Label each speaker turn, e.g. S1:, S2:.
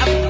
S1: up